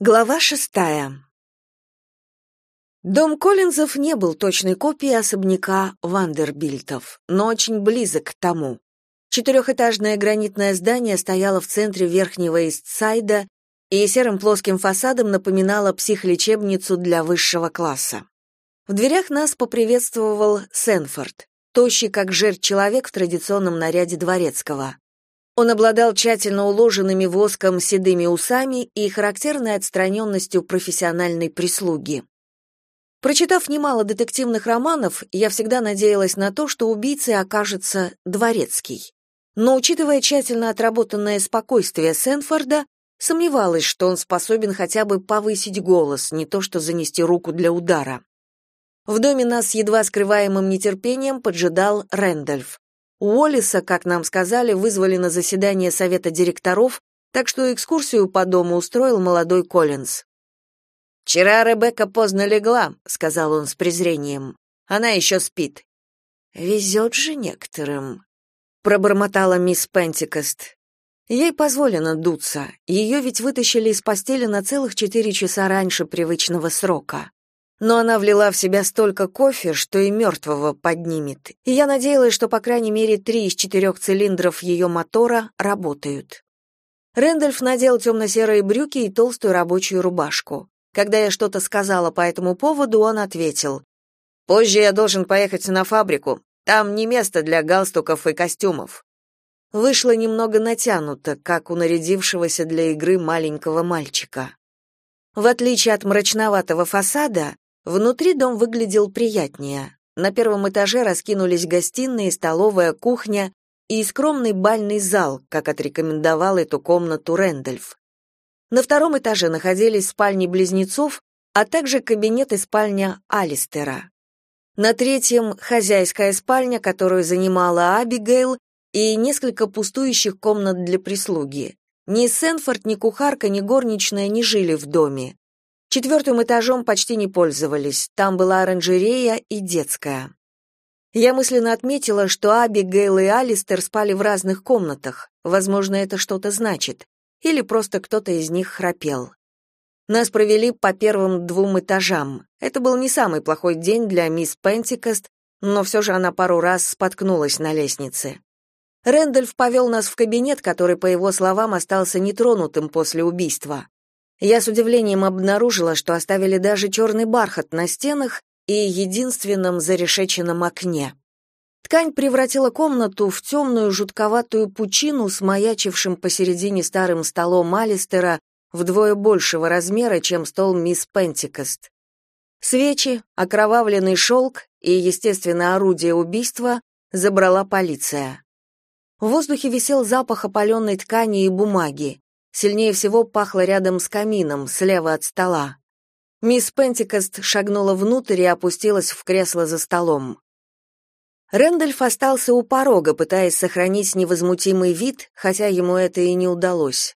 Глава шестая. Дом Коллинзов не был точной копией особняка Вандербильтов, но очень близок к тому. Четырехэтажное гранитное здание стояло в центре верхнего Истсайда и серым плоским фасадом напоминало психлечебницу для высшего класса. В дверях нас поприветствовал Сенфорд, тощий как жерть человек в традиционном наряде дворецкого. Он обладал тщательно уложенными воском седыми усами и характерной отстраненностью профессиональной прислуги. Прочитав немало детективных романов, я всегда надеялась на то, что убийцей окажется дворецкий. Но, учитывая тщательно отработанное спокойствие Сенфорда, сомневалась, что он способен хотя бы повысить голос, не то что занести руку для удара. В доме нас едва скрываемым нетерпением поджидал Рэндольф. Уоллиса, как нам сказали, вызвали на заседание совета директоров, так что экскурсию по дому устроил молодой Коллинз. «Вчера Ребекка поздно легла», — сказал он с презрением. «Она еще спит». «Везет же некоторым», — пробормотала мисс Пентикост. Ей позволено дуться, ее ведь вытащили из постели на целых четыре часа раньше привычного срока но она влила в себя столько кофе, что и мертвого поднимет. И я надеялась, что по крайней мере три из четырех цилиндров ее мотора работают. Рэндольф надел темно-серые брюки и толстую рабочую рубашку. Когда я что-то сказала по этому поводу, он ответил: "Позже я должен поехать на фабрику. Там не место для галстуков и костюмов". Вышло немного натянуто, как у нарядившегося для игры маленького мальчика. В отличие от мрачноватого фасада, Внутри дом выглядел приятнее. На первом этаже раскинулись гостиная, столовая, кухня и скромный бальный зал, как отрекомендовал эту комнату Рэндольф. На втором этаже находились спальни близнецов, а также кабинет и спальня Алистера. На третьем — хозяйская спальня, которую занимала Абигейл, и несколько пустующих комнат для прислуги. Ни Сенфорд, ни кухарка, ни горничная не жили в доме. Четвертым этажом почти не пользовались, там была оранжерея и детская. Я мысленно отметила, что Аби, Гейл и Алистер спали в разных комнатах, возможно, это что-то значит, или просто кто-то из них храпел. Нас провели по первым двум этажам. Это был не самый плохой день для мисс Пентикост, но все же она пару раз споткнулась на лестнице. Рэндольф повел нас в кабинет, который, по его словам, остался нетронутым после убийства. Я с удивлением обнаружила, что оставили даже черный бархат на стенах и единственном зарешеченном окне. Ткань превратила комнату в темную жутковатую пучину с маячившим посередине старым столом Алистера вдвое большего размера, чем стол мисс Пентикост. Свечи, окровавленный шелк и, естественно, орудие убийства забрала полиция. В воздухе висел запах опаленной ткани и бумаги. Сильнее всего пахло рядом с камином, слева от стола. Мисс Пентикост шагнула внутрь и опустилась в кресло за столом. Рэндольф остался у порога, пытаясь сохранить невозмутимый вид, хотя ему это и не удалось.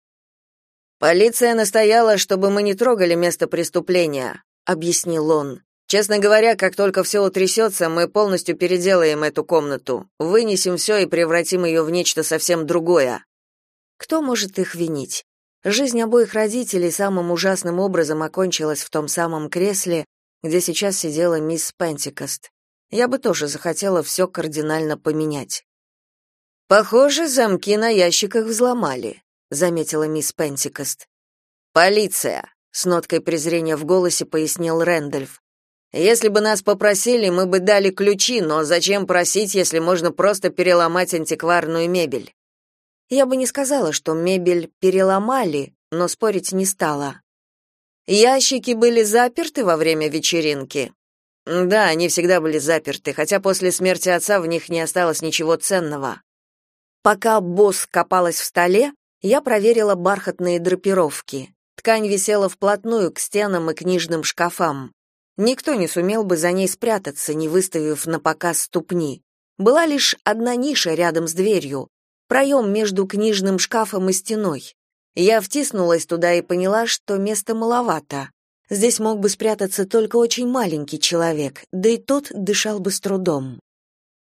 «Полиция настояла, чтобы мы не трогали место преступления», — объяснил он. «Честно говоря, как только все утрясется, мы полностью переделаем эту комнату, вынесем все и превратим ее в нечто совсем другое. Кто может их винить? Жизнь обоих родителей самым ужасным образом окончилась в том самом кресле, где сейчас сидела мисс Пентикост. Я бы тоже захотела все кардинально поменять. Похоже, замки на ящиках взломали, заметила мисс Пентикост. Полиция, с ноткой презрения в голосе пояснил Рэндольф. Если бы нас попросили, мы бы дали ключи, но зачем просить, если можно просто переломать антикварную мебель? Я бы не сказала, что мебель переломали, но спорить не стала. Ящики были заперты во время вечеринки. Да, они всегда были заперты, хотя после смерти отца в них не осталось ничего ценного. Пока босс копалась в столе, я проверила бархатные драпировки. Ткань висела вплотную к стенам и книжным шкафам. Никто не сумел бы за ней спрятаться, не выставив на показ ступни. Была лишь одна ниша рядом с дверью, проем между книжным шкафом и стеной. Я втиснулась туда и поняла, что места маловато. Здесь мог бы спрятаться только очень маленький человек, да и тот дышал бы с трудом.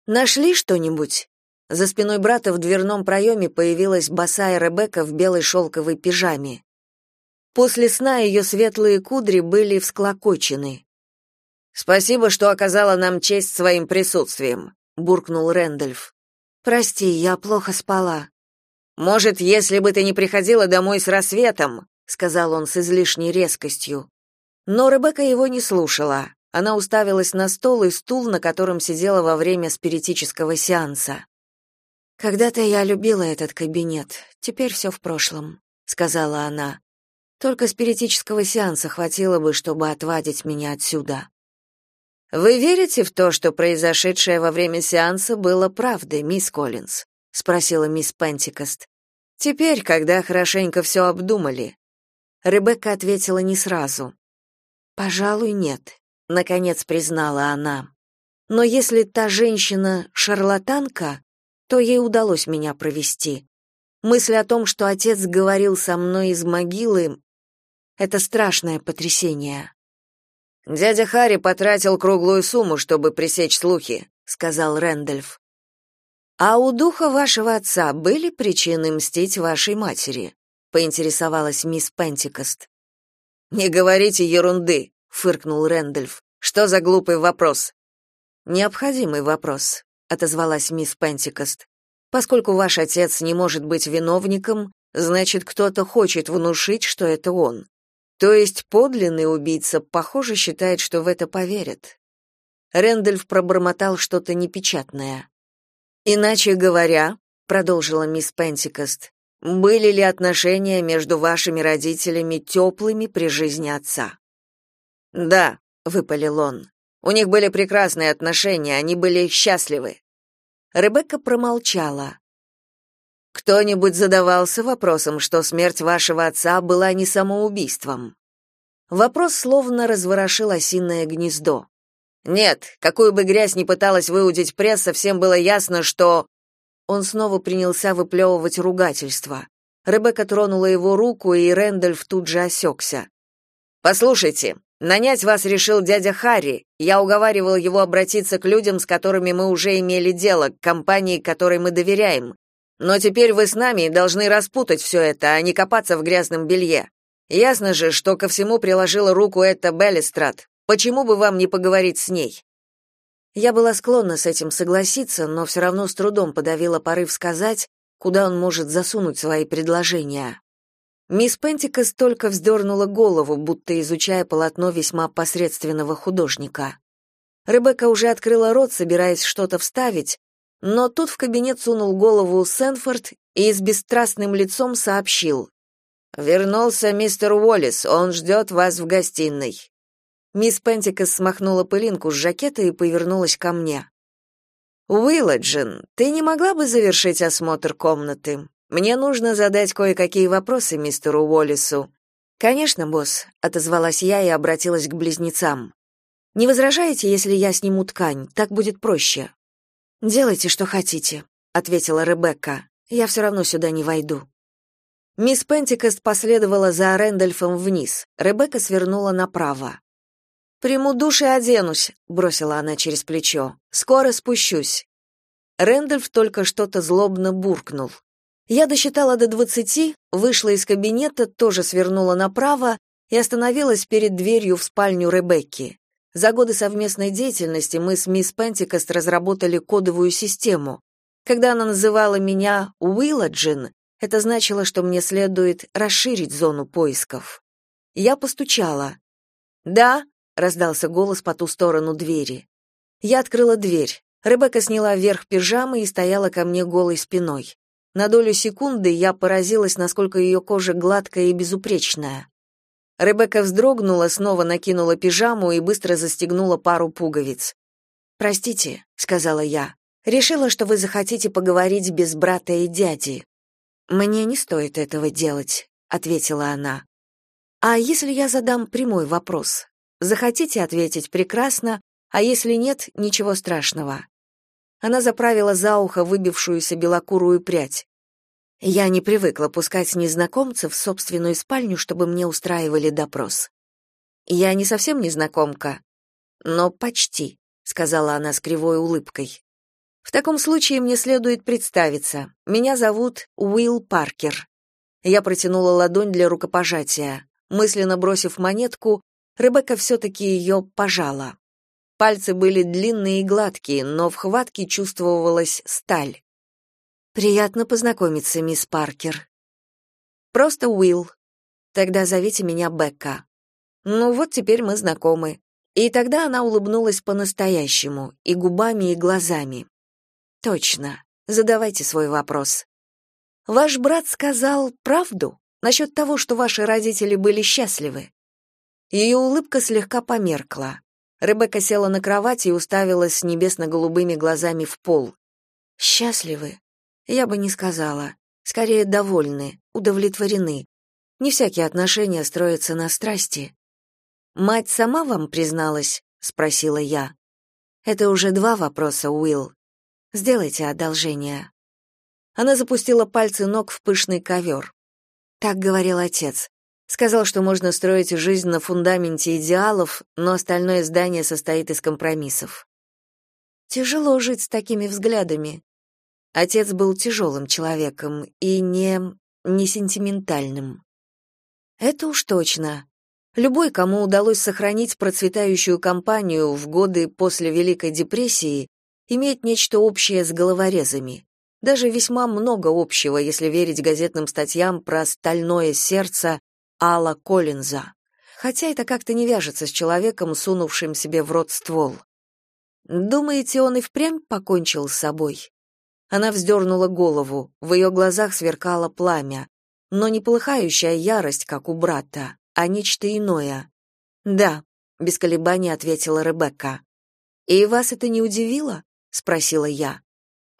Нашли что-нибудь? За спиной брата в дверном проеме появилась босая Ребекка в белой шелковой пижаме. После сна ее светлые кудри были всклокочены. «Спасибо, что оказала нам честь своим присутствием», — буркнул Рэндольф. «Прости, я плохо спала». «Может, если бы ты не приходила домой с рассветом», — сказал он с излишней резкостью. Но Ребекка его не слушала. Она уставилась на стол и стул, на котором сидела во время спиритического сеанса. «Когда-то я любила этот кабинет, теперь все в прошлом», — сказала она. «Только спиритического сеанса хватило бы, чтобы отвадить меня отсюда». «Вы верите в то, что произошедшее во время сеанса было правдой, мисс Коллинз?» — спросила мисс Пентикост. «Теперь, когда хорошенько все обдумали». Ребекка ответила не сразу. «Пожалуй, нет», — наконец признала она. «Но если та женщина — шарлатанка, то ей удалось меня провести. Мысль о том, что отец говорил со мной из могилы, это страшное потрясение. Дядя Харри потратил круглую сумму, чтобы пресечь слухи, сказал Рэндольф. А у духа вашего отца были причины мстить вашей матери? поинтересовалась мисс Пентикост. Не говорите ерунды, фыркнул Рэндольф. Что за глупый вопрос? Необходимый вопрос отозвалась мисс Пентикост. Поскольку ваш отец не может быть виновником, значит, кто-то хочет внушить, что это он. То есть подлинный убийца, похоже, считает, что в это поверят. Рэндольф пробормотал что-то непечатное. Иначе говоря, продолжила мисс Пентикост, были ли отношения между вашими родителями теплыми при жизни отца? Да, выпалил он. У них были прекрасные отношения, они были счастливы. Ребекка промолчала. Кто-нибудь задавался вопросом, что смерть вашего отца была не самоубийством? Вопрос словно разворошил осиное гнездо. Нет, какую бы грязь ни пыталась выудить пресса, всем было ясно, что Он снова принялся выплевывать ругательство. Ребекка тронула его руку, и Рэндольф тут же осекся. Послушайте, Нанять вас решил дядя Харри. Я уговаривал его обратиться к людям, с которыми мы уже имели дело, к компании, которой мы доверяем. Но теперь вы с нами должны распутать все это, а не копаться в грязном белье. Ясно же, что ко всему приложила руку эта Беллистрат. Почему бы вам не поговорить с ней? Я была склонна с этим согласиться, но все равно с трудом подавила порыв сказать, куда он может засунуть свои предложения. Мисс Пентикас только вздернула голову, будто изучая полотно весьма посредственного художника. Ребекка уже открыла рот, собираясь что-то вставить, но тут в кабинет сунул голову Сенфорд и с бесстрастным лицом сообщил. «Вернулся мистер Уоллес, он ждет вас в гостиной». Мисс Пентикас смахнула пылинку с жакета и повернулась ко мне. «Уилладжин, ты не могла бы завершить осмотр комнаты? Мне нужно задать кое-какие вопросы мистеру Уоллесу. Конечно, босс, отозвалась я и обратилась к близнецам. Не возражаете, если я сниму ткань? Так будет проще. Делайте, что хотите, ответила Ребекка. Я все равно сюда не войду. Мисс Пентикост последовала за Рэндольфом вниз. Ребекка свернула направо. «Приму душ и оденусь», — бросила она через плечо. «Скоро спущусь». Рэндольф только что-то злобно буркнул. Я досчитала до двадцати, вышла из кабинета, тоже свернула направо и остановилась перед дверью в спальню Ребекки. За годы совместной деятельности мы с мисс Пентикост разработали кодовую систему. Когда она называла меня Уилладжин, это значило, что мне следует расширить зону поисков. Я постучала. «Да», — раздался голос по ту сторону двери. Я открыла дверь. Ребекка сняла верх пижамы и стояла ко мне голой спиной. На долю секунды я поразилась, насколько ее кожа гладкая и безупречная. Ребекка вздрогнула, снова накинула пижаму и быстро застегнула пару пуговиц. «Простите», — сказала я, — «решила, что вы захотите поговорить без брата и дяди». «Мне не стоит этого делать», — ответила она. «А если я задам прямой вопрос? Захотите ответить прекрасно, а если нет, ничего страшного. Она заправила за ухо выбившуюся белокурую прядь. Я не привыкла пускать незнакомцев в собственную спальню, чтобы мне устраивали допрос. Я не совсем незнакомка, но почти, сказала она с кривой улыбкой. В таком случае мне следует представиться. Меня зовут Уилл Паркер. Я протянула ладонь для рукопожатия. Мысленно бросив монетку, Ребекка все-таки ее пожала. Пальцы были длинные и гладкие, но в хватке чувствовалась сталь. «Приятно познакомиться, мисс Паркер». «Просто Уилл. Тогда зовите меня Бекка». «Ну вот теперь мы знакомы». И тогда она улыбнулась по-настоящему, и губами, и глазами. «Точно. Задавайте свой вопрос». «Ваш брат сказал правду насчет того, что ваши родители были счастливы?» Ее улыбка слегка померкла. Ребекка села на кровати и уставилась с небесно-голубыми глазами в пол. «Счастливы?» Я бы не сказала. Скорее, довольны, удовлетворены. Не всякие отношения строятся на страсти. «Мать сама вам призналась?» — спросила я. «Это уже два вопроса, Уилл. Сделайте одолжение». Она запустила пальцы ног в пышный ковер. Так говорил отец. Сказал, что можно строить жизнь на фундаменте идеалов, но остальное здание состоит из компромиссов. Тяжело жить с такими взглядами. Отец был тяжелым человеком и не не сентиментальным. Это уж точно. Любой, кому удалось сохранить процветающую компанию в годы после Великой депрессии, имеет нечто общее с головорезами. Даже весьма много общего, если верить газетным статьям про стальное сердце Алла Коллинза. Хотя это как-то не вяжется с человеком, сунувшим себе в рот ствол. Думаете, он и впрямь покончил с собой? Она вздернула голову, в ее глазах сверкало пламя, но не полыхающая ярость, как у брата, а нечто иное. «Да», — без колебаний ответила Ребекка. «И вас это не удивило?» — спросила я.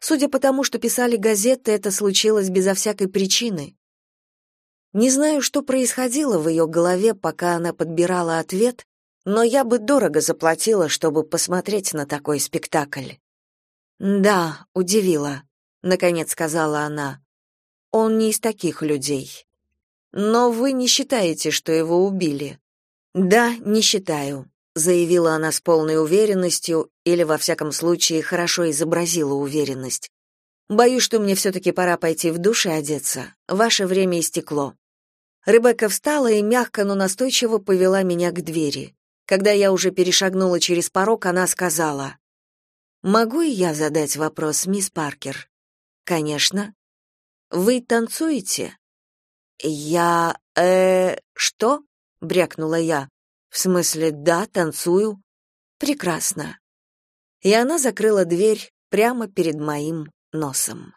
Судя по тому, что писали газеты, это случилось безо всякой причины. Не знаю, что происходило в ее голове, пока она подбирала ответ, но я бы дорого заплатила, чтобы посмотреть на такой спектакль. «Да, удивила», — наконец сказала она. «Он не из таких людей. Но вы не считаете, что его убили?» «Да, не считаю», — заявила она с полной уверенностью, или, во всяком случае, хорошо изобразила уверенность. Боюсь, что мне все-таки пора пойти в душ и одеться. Ваше время истекло. Ребекка встала и мягко, но настойчиво повела меня к двери. Когда я уже перешагнула через порог, она сказала: "Могу и я задать вопрос, мисс Паркер?" "Конечно. Вы танцуете?" "Я э что?" брякнула я. "В смысле, да, танцую." "Прекрасно и она закрыла дверь прямо перед моим носом.